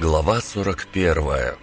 Глава 41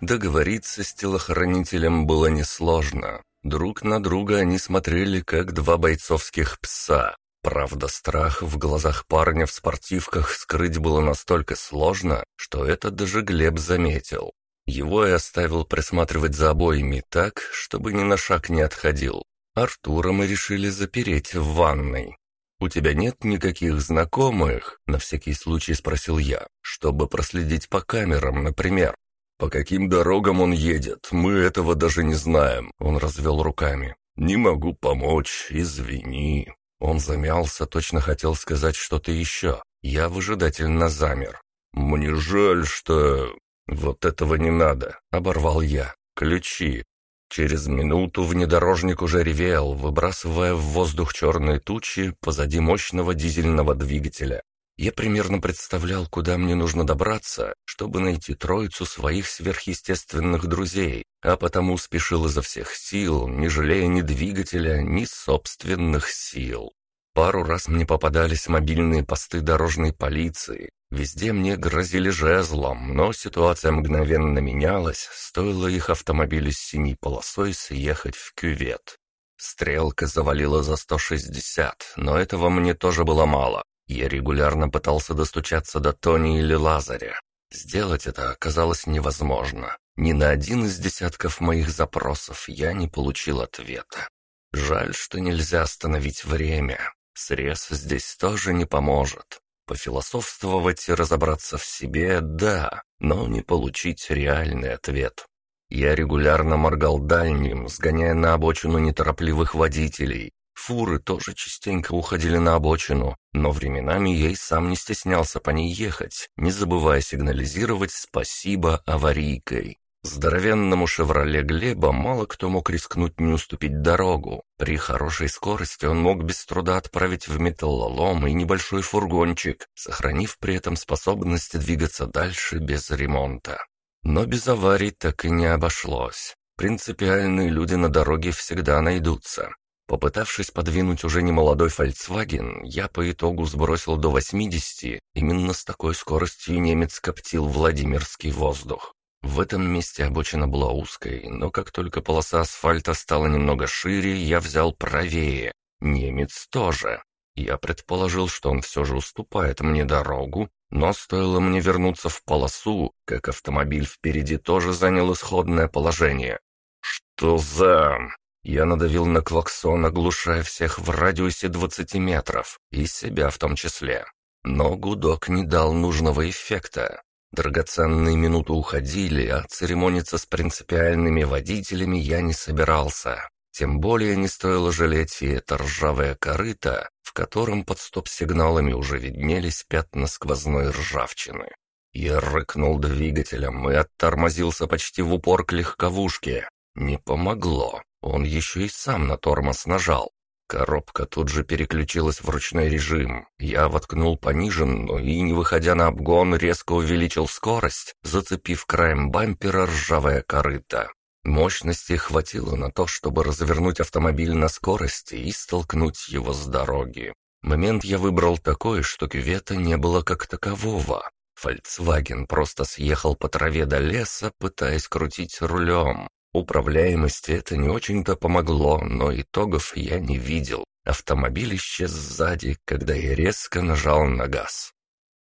Договориться с телохранителем было несложно. Друг на друга они смотрели, как два бойцовских пса. Правда, страх в глазах парня в спортивках скрыть было настолько сложно, что это даже Глеб заметил. Его и оставил присматривать за обоими так, чтобы ни на шаг не отходил. Артура мы решили запереть в ванной. «У тебя нет никаких знакомых?» — на всякий случай спросил я, чтобы проследить по камерам, например. «По каким дорогам он едет, мы этого даже не знаем», — он развел руками. «Не могу помочь, извини». Он замялся, точно хотел сказать что-то еще. Я выжидательно замер. «Мне жаль, что...» «Вот этого не надо», — оборвал я. «Ключи. Через минуту внедорожник уже ревел, выбрасывая в воздух черные тучи позади мощного дизельного двигателя. Я примерно представлял, куда мне нужно добраться, чтобы найти троицу своих сверхъестественных друзей, а потому спешил изо всех сил, не жалея ни двигателя, ни собственных сил. Пару раз мне попадались мобильные посты дорожной полиции. Везде мне грозили жезлом, но ситуация мгновенно менялась, стоило их автомобилю с синей полосой съехать в кювет. Стрелка завалила за 160, но этого мне тоже было мало. Я регулярно пытался достучаться до Тони или Лазаря. Сделать это оказалось невозможно. Ни на один из десятков моих запросов я не получил ответа. Жаль, что нельзя остановить время. Срез здесь тоже не поможет. Пофилософствовать и разобраться в себе – да, но не получить реальный ответ. Я регулярно моргал дальним, сгоняя на обочину неторопливых водителей. Фуры тоже частенько уходили на обочину, но временами я и сам не стеснялся по ней ехать, не забывая сигнализировать «спасибо аварийкой». Здоровенному «Шевроле» Глеба мало кто мог рискнуть не уступить дорогу. При хорошей скорости он мог без труда отправить в металлолом и небольшой фургончик, сохранив при этом способность двигаться дальше без ремонта. Но без аварий так и не обошлось. Принципиальные люди на дороге всегда найдутся. Попытавшись подвинуть уже немолодой Volkswagen, я по итогу сбросил до 80, именно с такой скоростью немец коптил Владимирский воздух. В этом месте обочина была узкой, но как только полоса асфальта стала немного шире, я взял правее. Немец тоже. Я предположил, что он все же уступает мне дорогу, но стоило мне вернуться в полосу, как автомобиль впереди тоже занял исходное положение. «Что за...» Я надавил на клаксон, оглушая всех в радиусе 20 метров, и себя в том числе. Но гудок не дал нужного эффекта. Драгоценные минуты уходили, а церемониться с принципиальными водителями я не собирался. Тем более не стоило жалеть и это ржавое корыто, в котором под стоп-сигналами уже виднелись пятна сквозной ржавчины. Я рыкнул двигателем и оттормозился почти в упор к легковушке. Не помогло. Он еще и сам на тормоз нажал. Коробка тут же переключилась в ручной режим. Я воткнул пониженную и, не выходя на обгон, резко увеличил скорость, зацепив краем бампера ржавое корыто. Мощности хватило на то, чтобы развернуть автомобиль на скорости и столкнуть его с дороги. Момент я выбрал такой, что кювета не было как такового. Фольксваген просто съехал по траве до леса, пытаясь крутить рулем. Управляемости это не очень-то помогло, но итогов я не видел. Автомобиль исчез сзади, когда я резко нажал на газ.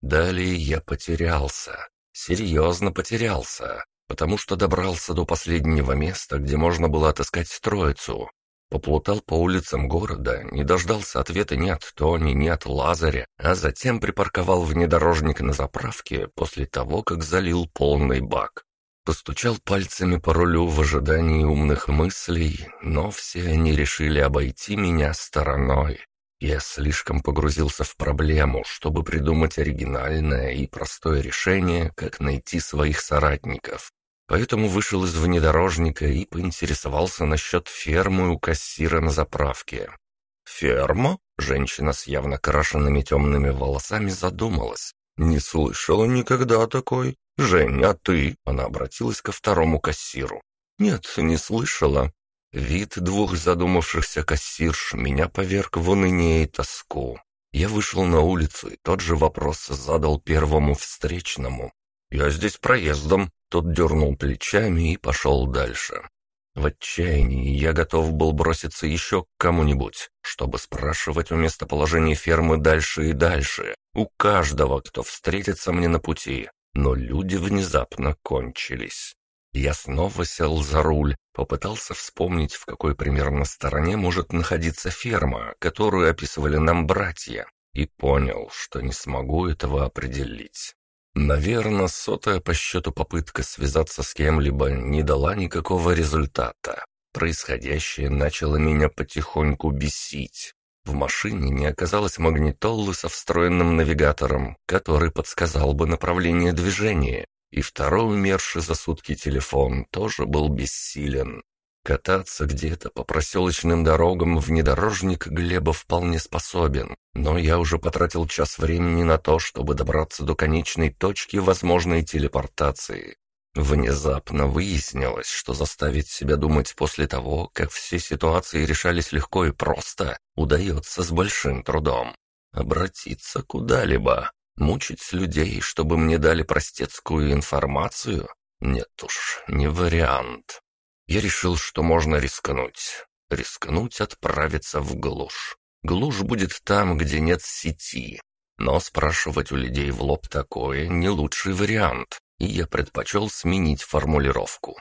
Далее я потерялся. Серьезно потерялся, потому что добрался до последнего места, где можно было отыскать троицу. Поплутал по улицам города, не дождался ответа ни от Тони, ни от Лазаря, а затем припарковал внедорожник на заправке после того, как залил полный бак. Постучал пальцами по рулю в ожидании умных мыслей, но все они решили обойти меня стороной. Я слишком погрузился в проблему, чтобы придумать оригинальное и простое решение, как найти своих соратников. Поэтому вышел из внедорожника и поинтересовался насчет фермы у кассира на заправке. «Ферма?» — женщина с явно крашенными темными волосами задумалась. «Не слышала никогда такой. «Жень, а ты?» — она обратилась ко второму кассиру. «Нет, не слышала». Вид двух задумавшихся кассирш меня поверг в уныние и тоску. Я вышел на улицу и тот же вопрос задал первому встречному. «Я здесь проездом». Тот дернул плечами и пошел дальше. В отчаянии я готов был броситься еще к кому-нибудь, чтобы спрашивать у местоположения фермы дальше и дальше, у каждого, кто встретится мне на пути. Но люди внезапно кончились. Я снова сел за руль, попытался вспомнить, в какой примерно стороне может находиться ферма, которую описывали нам братья, и понял, что не смогу этого определить. Наверное, сотая по счету попытка связаться с кем-либо не дала никакого результата. Происходящее начало меня потихоньку бесить. В машине не оказалось магнитолы со встроенным навигатором, который подсказал бы направление движения, и второй умерший за сутки телефон тоже был бессилен. Кататься где-то по проселочным дорогам внедорожник Глеба вполне способен, но я уже потратил час времени на то, чтобы добраться до конечной точки возможной телепортации. Внезапно выяснилось, что заставить себя думать после того, как все ситуации решались легко и просто, удается с большим трудом. Обратиться куда-либо, мучить людей, чтобы мне дали простецкую информацию? Нет уж, не вариант. Я решил, что можно рискнуть. Рискнуть отправиться в глушь. Глушь будет там, где нет сети. Но спрашивать у людей в лоб такое не лучший вариант, и я предпочел сменить формулировку.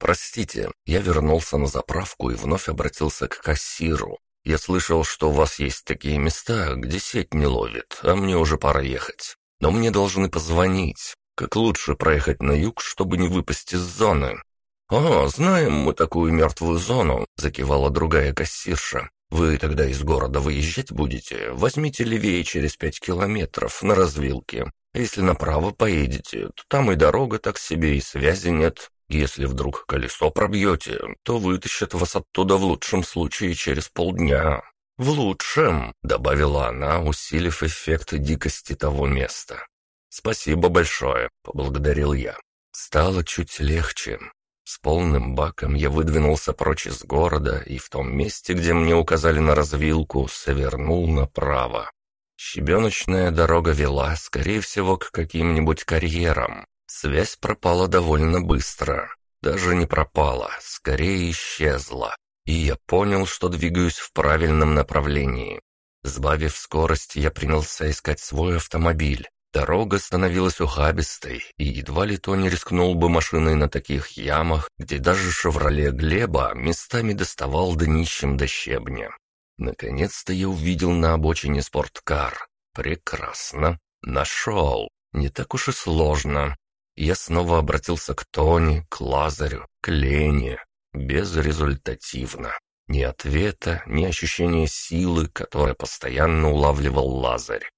«Простите, я вернулся на заправку и вновь обратился к кассиру. Я слышал, что у вас есть такие места, где сеть не ловит, а мне уже пора ехать. Но мне должны позвонить. Как лучше проехать на юг, чтобы не выпасть из зоны? «О, знаем мы такую мертвую зону», — закивала другая кассирша. «Вы тогда из города выезжать будете? Возьмите левее через пять километров на развилке. Если направо поедете, то там и дорога так себе, и связи нет. Если вдруг колесо пробьете, то вытащат вас оттуда в лучшем случае через полдня». «В лучшем», — добавила она, усилив эффект дикости того места. «Спасибо большое», — поблагодарил я. Стало чуть легче. С полным баком я выдвинулся прочь из города и в том месте, где мне указали на развилку, свернул направо. Щебеночная дорога вела, скорее всего, к каким-нибудь карьерам. Связь пропала довольно быстро. Даже не пропала, скорее исчезла. И я понял, что двигаюсь в правильном направлении. Сбавив скорость, я принялся искать свой автомобиль. Дорога становилась ухабистой, и едва ли то не рискнул бы машиной на таких ямах, где даже «Шевроле» Глеба местами доставал днищем до щебня. Наконец-то я увидел на обочине спорткар. Прекрасно. Нашел. Не так уж и сложно. Я снова обратился к Тони, к Лазарю, к Лене. Безрезультативно. Ни ответа, ни ощущения силы, которое постоянно улавливал Лазарь.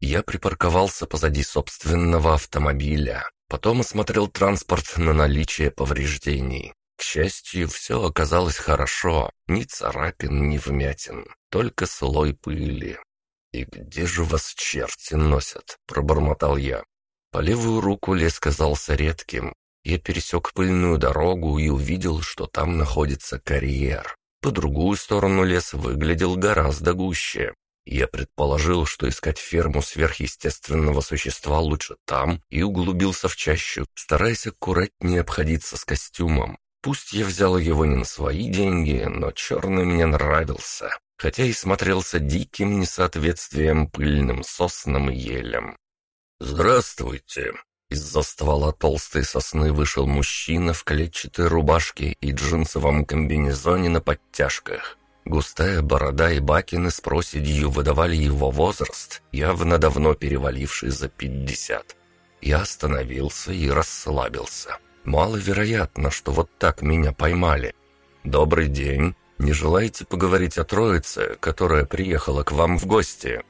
Я припарковался позади собственного автомобиля, потом осмотрел транспорт на наличие повреждений. Счастью, все оказалось хорошо, ни царапин, ни вмятин, только слой пыли. «И где же вас черти носят?» – пробормотал я. По левую руку лес казался редким. Я пересек пыльную дорогу и увидел, что там находится карьер. По другую сторону лес выглядел гораздо гуще. Я предположил, что искать ферму сверхъестественного существа лучше там, и углубился в чащу, стараясь аккуратнее обходиться с костюмом. Пусть я взял его не на свои деньги, но черный мне нравился, хотя и смотрелся диким несоответствием пыльным соснам и елям. «Здравствуйте!» Из-за ствола толстой сосны вышел мужчина в клетчатой рубашке и джинсовом комбинезоне на подтяжках. Густая борода и бакины с проседью выдавали его возраст, явно давно переваливший за пятьдесят. Я остановился и расслабился. Маловероятно, что вот так меня поймали. «Добрый день. Не желаете поговорить о троице, которая приехала к вам в гости?»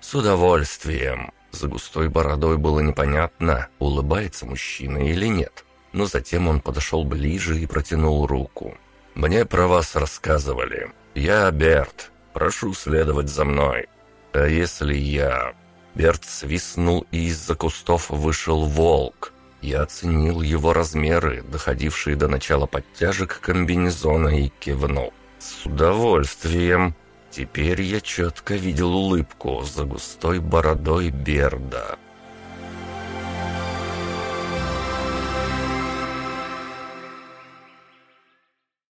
«С удовольствием». За густой бородой было непонятно, улыбается мужчина или нет. Но затем он подошел ближе и протянул руку. «Мне про вас рассказывали. «Я Берт. Прошу следовать за мной». «А если я...» Берт свистнул, и из-за кустов вышел волк. Я оценил его размеры, доходившие до начала подтяжек комбинезона, и кивнул. «С удовольствием». Теперь я четко видел улыбку за густой бородой Берда.